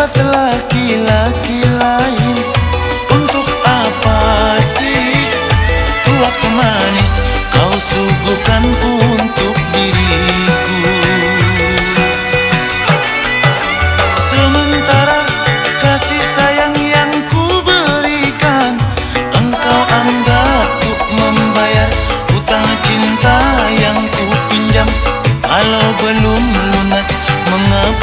mendapat laki-laki lain. Untuk apa sih? Tua kemanis kau suguhkan untuk diriku. Sementara kasih sayang yang ku berikan Engkau anggap untuk membayar hutang cinta yang ku pinjam. Kalau belum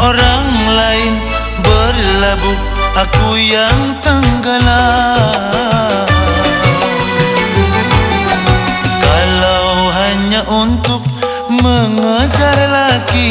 Orang lain berlabuh Aku yang tenggelam Kalau hanya untuk mengejar laki-laki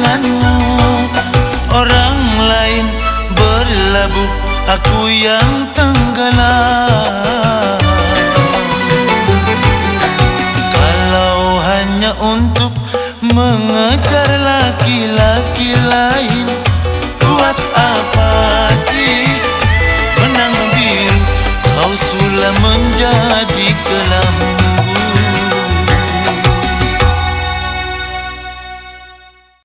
denganmu Orang lain berlabuh Aku yang tenggelam. Kalau hanya untuk mengejar laki-laki